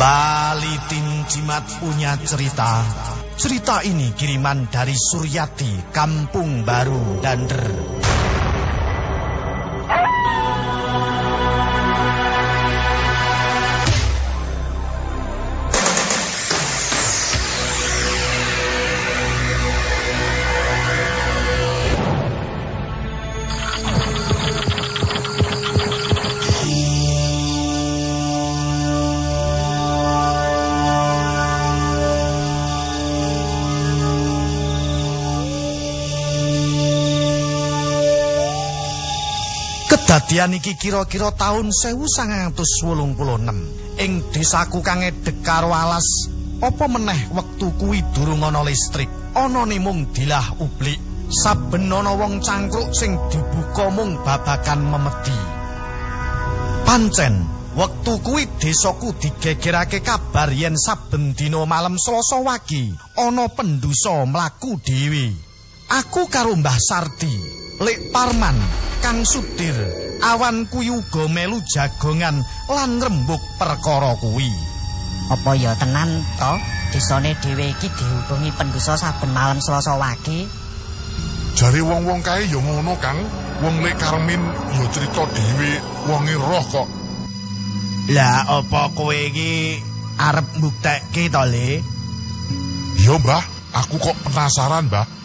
Kembali tim Cimat punya cerita. Cerita ini kiriman dari Suryati, Kampung Baru, Dander. Kedadian iki kira-kira taun 1986 ing desaku kang edhek karo alas apa meneh wektu kuwi durung ana listrik? Anane mung dilah ublik. Saben ana wong cangkruk sing dibuka mung babakan memedi. Pancen wektu kuwi desaku digegerake kabar yen saben dina malam Selasa wagi ana pendusa mlaku dhewe aku karo Mbah Sardi Lek Parman Kang Sudir, awan kuwi uga melu jagongan lan rembug perkara kuwi. Apa ya tenan to? Desane dhewe iki dihubungi pendusa saben malam Selasa wage. Jare wong-wong kae ya ngono, Kang. Wong Lek Karmin ya cerita dhewe wonge roh kok. Lah apa kowe iki arep mbuktekke to, Le? Iya, Mbah. Aku kok penasaran, Mbah.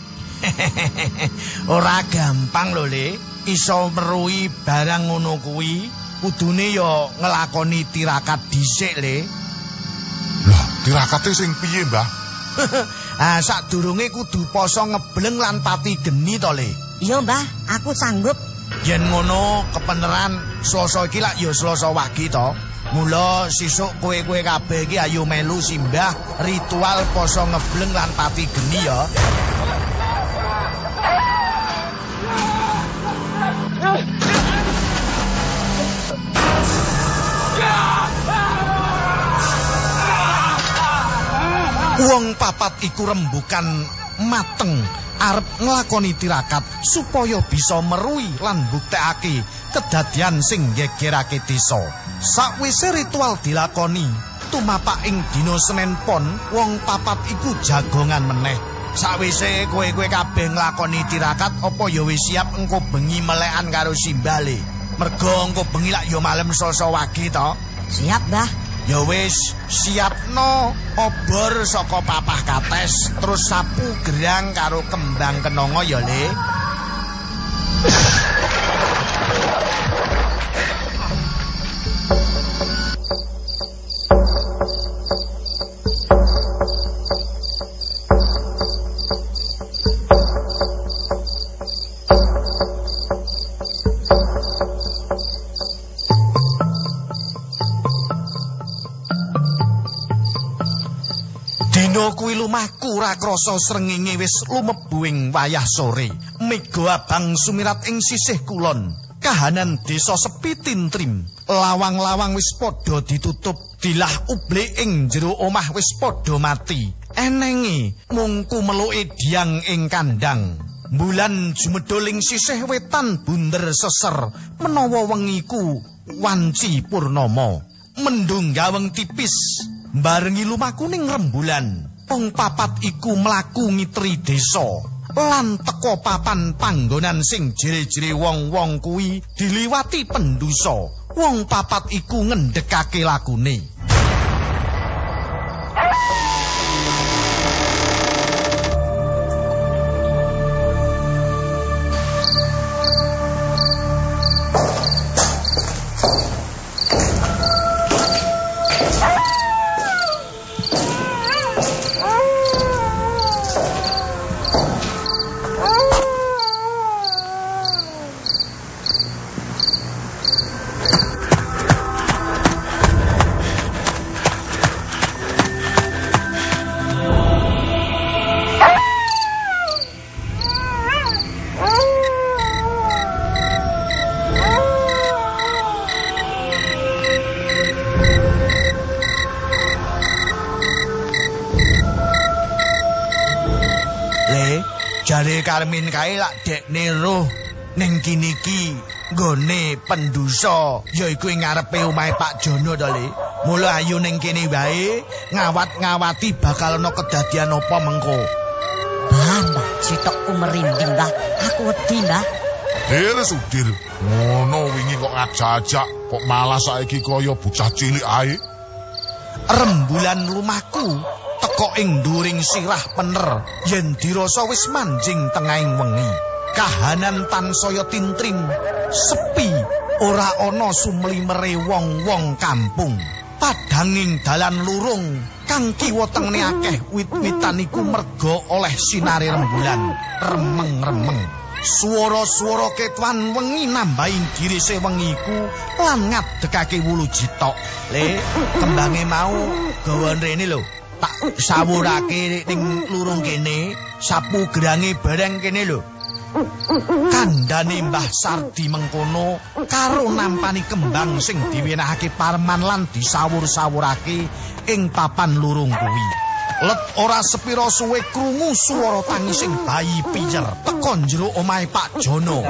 Ora gampang lho, Le. iso meruhi barang ngono kuwi kudune ya nglakoni tirakat dhisik le. Lah tirakate sing piye mbah? Ah sadurunge kudu poso ngebleng lan pati geni to le. Iya mbah. Aku sanggup. Yen ngono kepeneran selasa iki lak ya selasa wagi to. Mula sisuk kowe-kowe kabeh iki ayo melu simbah ritual poso ngebleng lan pati geni ya Wong papat iku rembukan mateng arep nglakoni tirakat supaya bisa meruhi lan buktekake kedadian sing gegerake desa. Sakwise ritual dilakoni, tumapak ing dina Senin pon wong papat iku jagongan meneh. Sakwise kowe-kowe kabeh nglakoni tirakat apa ya wis siap engko bengi melekan karo simbale. Mergo engko bengi lak ya malam wage to. Siap, Mbah. Ya wis, siapno obor saka papah kates, terus sapu gerang karo kembang kenanga ya, Le. Lumahku ora krasa srengenge wis lumebu ing wayah sore. Mega abang sumirat ing sisih kulon. Kahanan desa sepi tintrim. Lawang-lawang wis padha ditutup, dilah ublik ing jero omah wis padha mati. Enenge mung kumeluke diang ing kandang. Bulan jumedhul ing sisih wetan bunder seser menawa wengiku wanci purnama. Mendung gaweng tipis barengi lumaku ning rembulan. Wong papat iku mlaku ngitri desa lan teka papan panggonan sing jere-jere wong-wong kuwi diliwati pendusa. Wong papat iku ngendhekake lakune. Karmin kae lak dekne roh ning kini iki nggone pendusa yaiku ing ngarepe omahe Pak Jono to Le Mula ayo ning kene wae ngawat-ngawati bakal ana kedadian apa mengko. Mbah, citok merinding, Mbah. Aku wedi, Mbah. Dir sudir. Ngono wingi kok ngajak-ajak kok malah saiki kaya bocah cilik ae. Rembulan lumaku teka ing dhuring sirah pener yen dirasa wis manjing tengahing wengi. Kahanan tansaya tintring, sepi, ora ana sumlimere wong-wong kampung. Padanging dalan lurung kang kiwa tengene akeh wit-witan iku merga oleh sinare rembulan remeng-remeng. Swara-swara ketuan wengi nambahin dirise wengi iku lan ngadekake wulu jitok. Le, kembange mau gawa rene lho. Tak sawurake ning lurung kene, sapu gerange bareng kene lho. Kandhane Mbah Sardi mengkono karo nampani kembang sing diwenehake Parman lan disawur-sawurake ing papan lurung kuwi. Let ora sepira suwe krungu swara tangising bayi piyer teka jero omahe Pak Jono.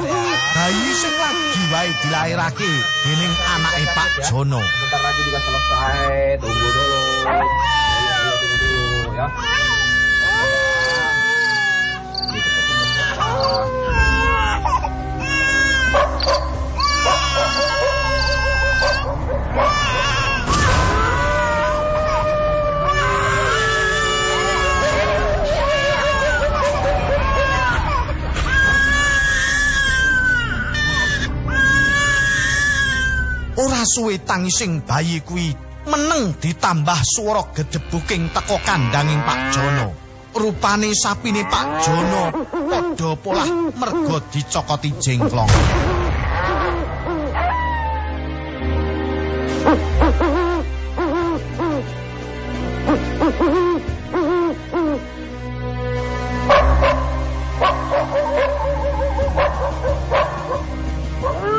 Bayi sing lagi wae dilairake dening anake Pak Jono. Bentar lagi juga selesai. Tunggu dulu. Ayo, ayo, tunggu dulu ya. Gitu, cepat-cepat. Ora suwe tangising bayi kuwi meneng ditambah swara gedebuking teko kandanging Pak Jono. Rupane sapine Pak Jono padha polah merga dicokoti jengklong.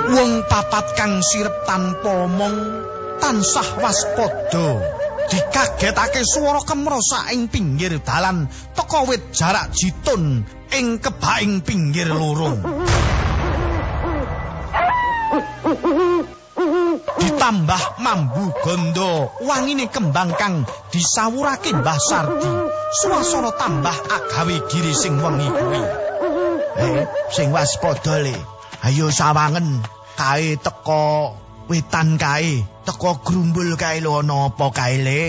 Wong papat kang sirep tanpa omong tansah waspada. Dikagetake swara kemrosak ing pinggir dalan teka wit jarak jitun ing kebaing pinggir lorong. Ditambah mambu gondo wangine kembang kang disawurake Mbah Sardi. Suasana tambah agawe giri sing wengi kuwi. Eh, sing waspada le. Ayo sawangen kae teko wetan kae, teko grumbul kae lho ana apa kae le.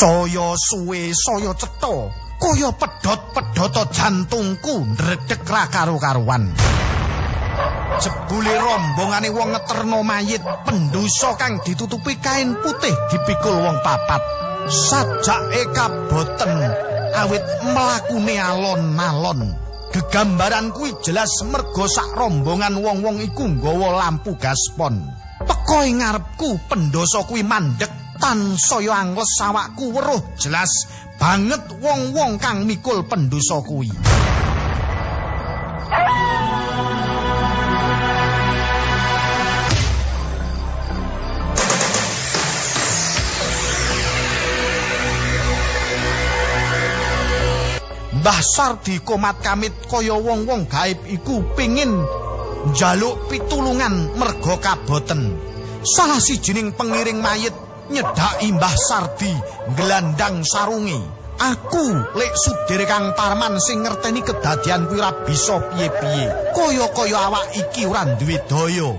Saya suwe saya cetha kaya pedhot-pedhota jantungku ndredeg ra karo-karuan. Jebule rombongane wong ngeterno mayit pendosa kang ditutupi kain putih dipikul wong papat. Sajake kaboten awit mlakune alon-alon. Gegambaran kuwi jelas merga sak rombongan wong-wong iku nggawa lampu gaspon. Teka ing ngarepku pendosa kuwi mandeg tansaya angles awakku weruh jelas banget wong-wong kang mikul pendosa kuwi. Mbah Sardi komat kamit kaya wong-wong gaib iku pingin njaluk pitulungan merga kaboten. Salah sijining pengiring mayit nyedaki Mbah Sardi nggelandang sarungi. Aku lek sudir Kang Parman sing ngerteni kedadian kuwi ora bisa piye-piye. Kaya-kaya awak iki ora duwe daya.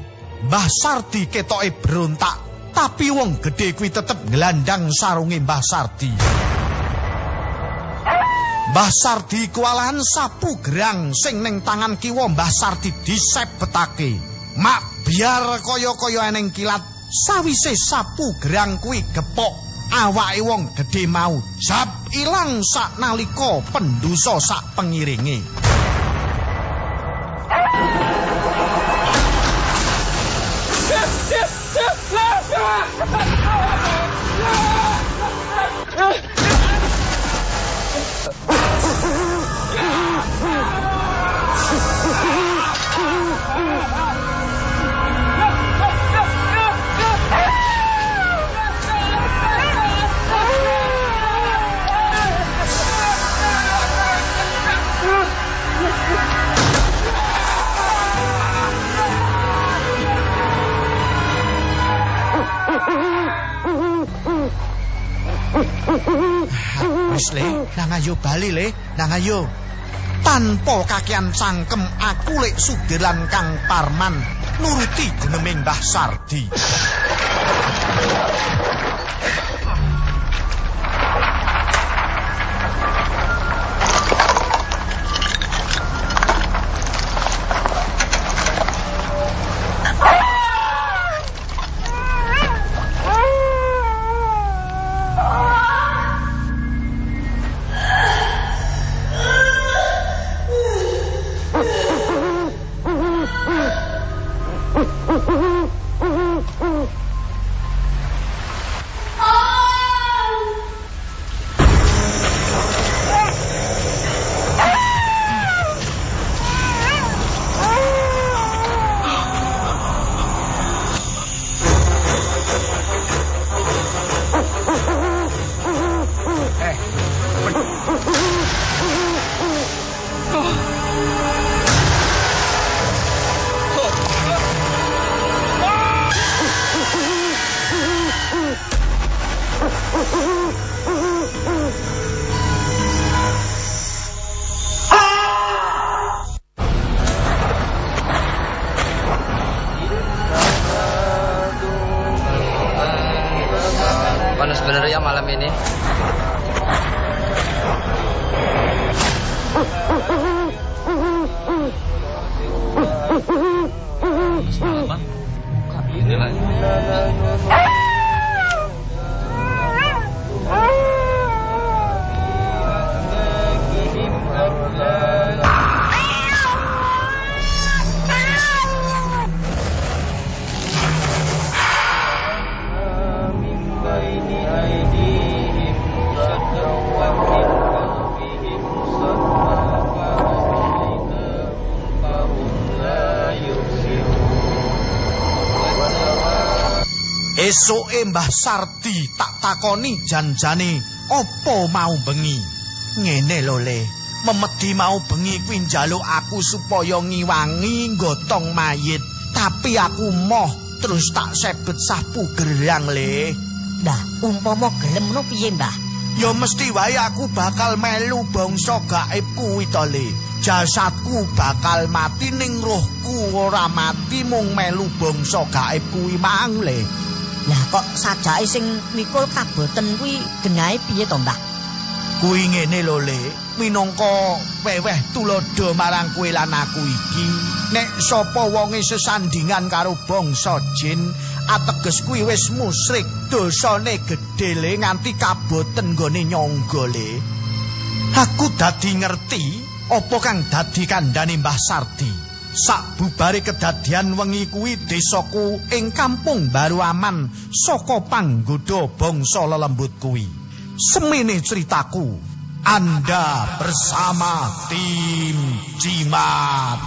Mbah Sardi ketoke berontak, tapi wong gedhe kuwi tetep nggelandang sarungi Mbah Sardi. Mbah Sardi kualahan sapu gerang sing ning tangan kiwa Mbah Sardi disebetake. Mak biar kaya-kaya eneng kilat sawise sapu gerang kuwi gepok awake wong gedhe mau jab ilang sak nalika pendosa sak pengiringe. Wis le, nang ayo bali le, nang ayo. Tanpa kakian cangkem aku lek sudiran Kang Parman nuruti geneming Mbah Sardi. Esuke Mbah Sardi tak takoni janjane apa mau bengi. Ngene lho Le, memedi mau bengi kuwi njaluk aku supaya ngiwangi gotong mayit, tapi aku moh terus tak sebet sapu gerang Le. Mbah, umpama gelem ngono piye, Mbah? Ya mesti wae aku bakal melu bangsa gaib kuwi to Le. Jasadku bakal mati ning rohku ora mati mung melu bangsa gaib kuwi mang Le. Lah kok sajake sing mikul kaboten kuwi genahe piye to, Mbah? Kuwi ngene lho Le, minangka weweh tulodo marang kowe lan aku iki. Nek sapa wonge sesandingan karo bangsa jin, ateges kuwi wis musyrik, dosane gedhe Le nganti kaboten nggone nyangga Le. Aku dadi ngerti apa kang dadi kandhane Mbah Sardi. Sakbubare kedadian wengi kuwi desaku ing kampung Baru Aman saka panggoda bangsa lelembut kuwi. semene ceritaku. Anda bersama tim Cimat.